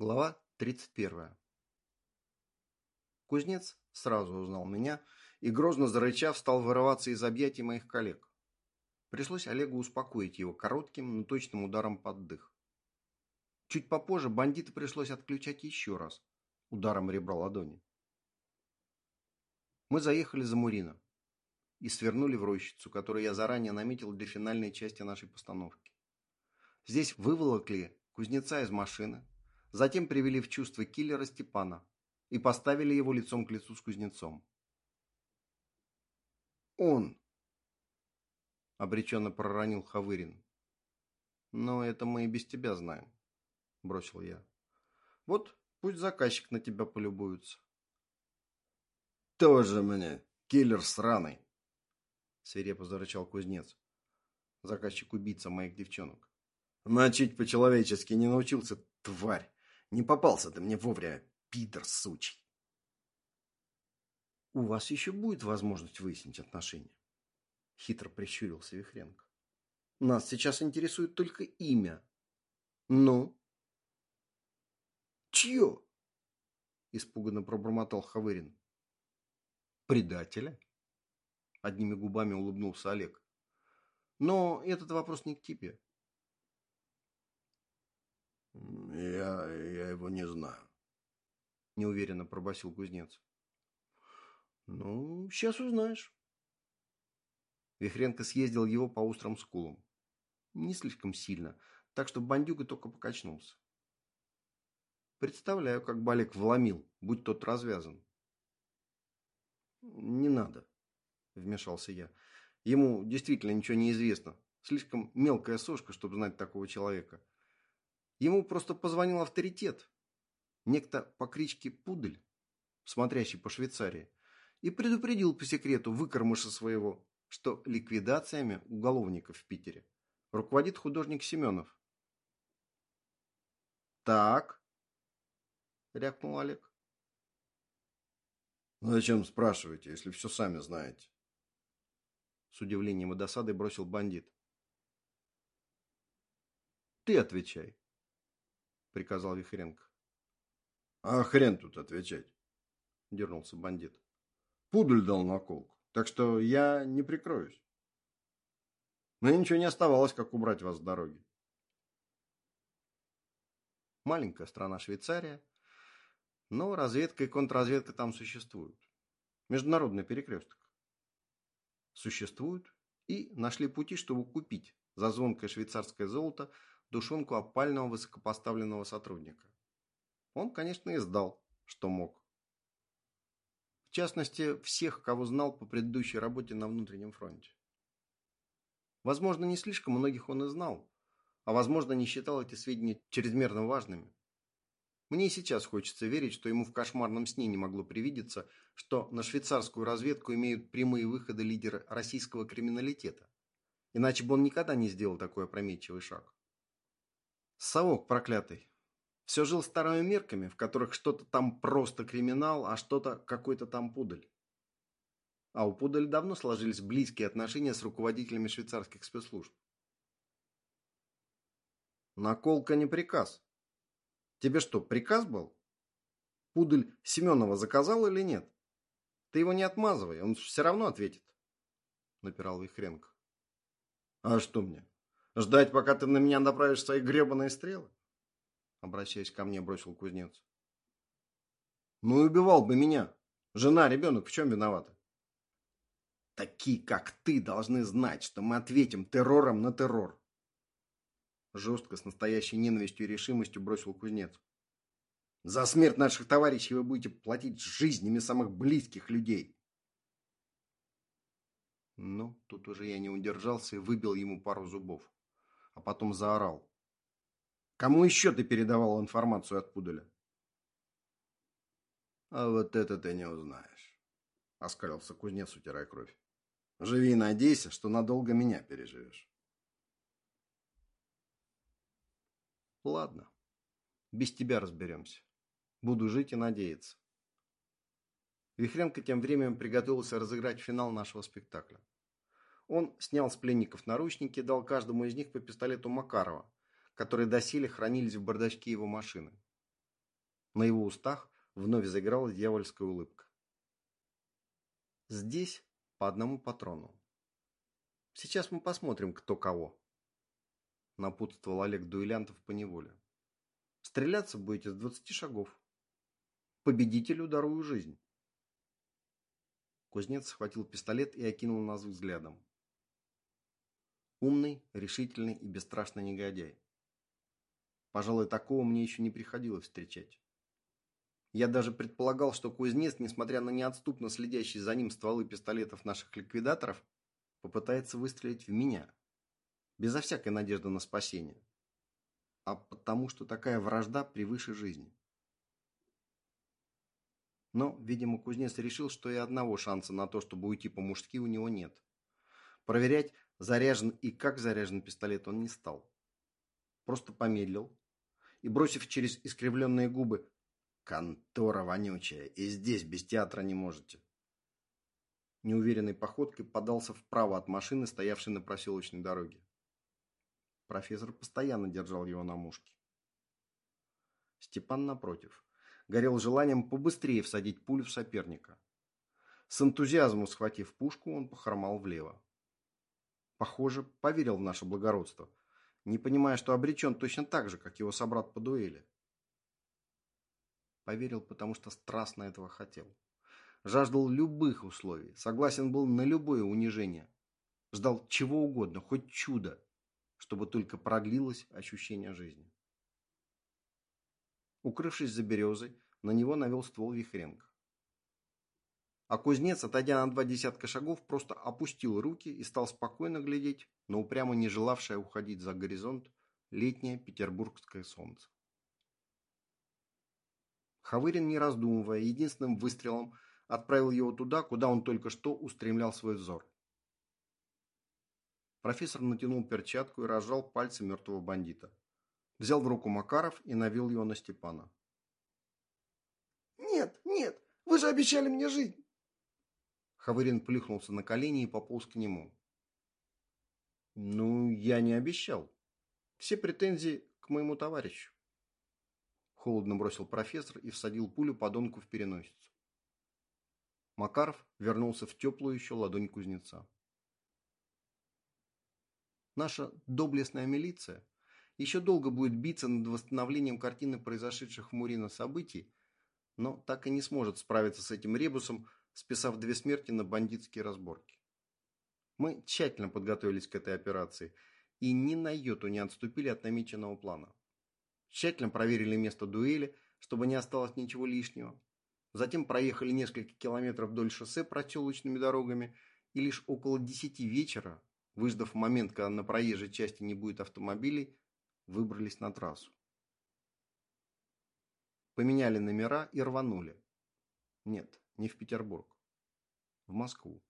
Глава 31. Кузнец сразу узнал меня и, грозно зарычав, стал вырываться из объятий моих коллег. Пришлось Олегу успокоить его коротким, но точным ударом под дых. Чуть попозже бандита пришлось отключать еще раз, ударом ребра ладони. Мы заехали за Мурина и свернули в рощицу, которую я заранее наметил для финальной части нашей постановки. Здесь выволокли кузнеца из машины, Затем привели в чувство киллера Степана и поставили его лицом к лицу с кузнецом. «Он!» – обреченно проронил Хавырин. «Но это мы и без тебя знаем», – бросил я. «Вот пусть заказчик на тебя полюбуется». «Тоже мне, киллер сраный!» – свирепо зарычал кузнец. Заказчик-убийца моих девчонок. «Мочить по-человечески не научился, тварь! Не попался ты мне вовремя, пидор сучий. У вас еще будет возможность выяснить отношения. Хитро прищурился Вихренко. Нас сейчас интересует только имя. Ну? Чье? Испуганно пробормотал Хавырин. Предателя? Одними губами улыбнулся Олег. Но этот вопрос не к тебе. Я, я его не знаю. Неуверенно пробасил кузнец. Ну, сейчас узнаешь. Вихренко съездил его по острым скулам. Не слишком сильно, так что бандюга только покачнулся. Представляю, как Балик вломил, будь тот развязан. Не надо, вмешался я. Ему действительно ничего не известно. Слишком мелкая сошка, чтобы знать такого человека. Ему просто позвонил авторитет, некто по кличке Пудель, смотрящий по Швейцарии, и предупредил по секрету выкормыша своего, что ликвидациями уголовников в Питере руководит художник Семенов. «Так», — рякнул Олег. «Ну зачем спрашиваете, если все сами знаете?» С удивлением и досадой бросил бандит. «Ты отвечай», – приказал Вихренко. «А хрен тут отвечать!» – дернулся бандит. «Пудель дал наколку, так что я не прикроюсь. Мне ничего не оставалось, как убрать вас с дороги». Маленькая страна Швейцария, но разведка и контрразведка там существуют. Международный перекресток. Существуют и нашли пути, чтобы купить за звонкое швейцарское золото душонку опального высокопоставленного сотрудника. Он, конечно, и сдал, что мог. В частности, всех, кого знал по предыдущей работе на внутреннем фронте. Возможно, не слишком многих он и знал, а возможно, не считал эти сведения чрезмерно важными. Мне и сейчас хочется верить, что ему в кошмарном сне не могло привидеться, что на швейцарскую разведку имеют прямые выходы лидеры российского криминалитета. Иначе бы он никогда не сделал такой опрометчивый шаг. Совок проклятый. Все жил старыми мерками, в которых что-то там просто криминал, а что-то какой-то там пудель. А у пуделя давно сложились близкие отношения с руководителями швейцарских спецслужб. Наколка не приказ. Тебе что, приказ был? Пудель Семенова заказал или нет? Ты его не отмазывай, он все равно ответит. Напирал Вихренко. А что мне? Ждать, пока ты на меня направишь свои гребаные стрелы? Обращаясь ко мне, бросил кузнец. Ну и убивал бы меня. Жена, ребенок в чем виноваты? Такие, как ты, должны знать, что мы ответим террором на террор. Жестко, с настоящей ненавистью и решимостью бросил кузнец. За смерть наших товарищей вы будете платить жизнями самых близких людей. Ну, тут уже я не удержался и выбил ему пару зубов а потом заорал. «Кому еще ты передавал информацию от Пуделя?» «А вот это ты не узнаешь», — оскалился кузнец, утирая кровь. «Живи и надейся, что надолго меня переживешь». «Ладно, без тебя разберемся. Буду жить и надеяться». Вихренко тем временем приготовился разыграть финал нашего спектакля. Он снял с пленников наручники и дал каждому из них по пистолету Макарова, которые доселе хранились в бардачке его машины. На его устах вновь заиграла дьявольская улыбка. Здесь по одному патрону. Сейчас мы посмотрим, кто кого. Напутствовал Олег дуэлянтов по неволе. Стреляться будете с двадцати шагов. Победителю дарую жизнь. Кузнец схватил пистолет и окинул нас взглядом. Умный, решительный и бесстрашный негодяй. Пожалуй, такого мне еще не приходилось встречать. Я даже предполагал, что кузнец, несмотря на неотступно следящие за ним стволы пистолетов наших ликвидаторов, попытается выстрелить в меня. Безо всякой надежды на спасение. А потому что такая вражда превыше жизни. Но, видимо, кузнец решил, что и одного шанса на то, чтобы уйти по-мужски, у него нет. Проверять, заряжен и как заряжен пистолет, он не стал. Просто помедлил и, бросив через искривленные губы «Контора вонючая, и здесь без театра не можете», неуверенной походкой подался вправо от машины, стоявшей на проселочной дороге. Профессор постоянно держал его на мушке. Степан, напротив, горел желанием побыстрее всадить пулю в соперника. С энтузиазмом схватив пушку, он похромал влево. Похоже, поверил в наше благородство, не понимая, что обречен точно так же, как его собрат по дуэли. Поверил, потому что страстно этого хотел. Жаждал любых условий, согласен был на любое унижение. Ждал чего угодно, хоть чудо, чтобы только продлилось ощущение жизни. Укрывшись за березой, на него навел ствол Вихренко. А кузнец, отойдя на два десятка шагов, просто опустил руки и стал спокойно глядеть на упрямо не желавшее уходить за горизонт летнее петербургское солнце. Хавырин, не раздумывая, единственным выстрелом отправил его туда, куда он только что устремлял свой взор. Профессор натянул перчатку и разжал пальцы мертвого бандита. Взял в руку Макаров и навел его на Степана. «Нет, нет, вы же обещали мне жизнь!» Хавырин плюхнулся на колени и пополз к нему. «Ну, я не обещал. Все претензии к моему товарищу». Холодно бросил профессор и всадил пулю подонку в переносицу. Макаров вернулся в теплую еще ладонь кузнеца. Наша доблестная милиция еще долго будет биться над восстановлением картины произошедших в Мурино событий, но так и не сможет справиться с этим ребусом, списав две смерти на бандитские разборки. Мы тщательно подготовились к этой операции и ни на йоту не отступили от намеченного плана. Тщательно проверили место дуэли, чтобы не осталось ничего лишнего. Затем проехали несколько километров вдоль шоссе проселочными дорогами и лишь около десяти вечера, выждав момент, когда на проезжей части не будет автомобилей, выбрались на трассу. Поменяли номера и рванули. Нет, не в Петербург. В Москву.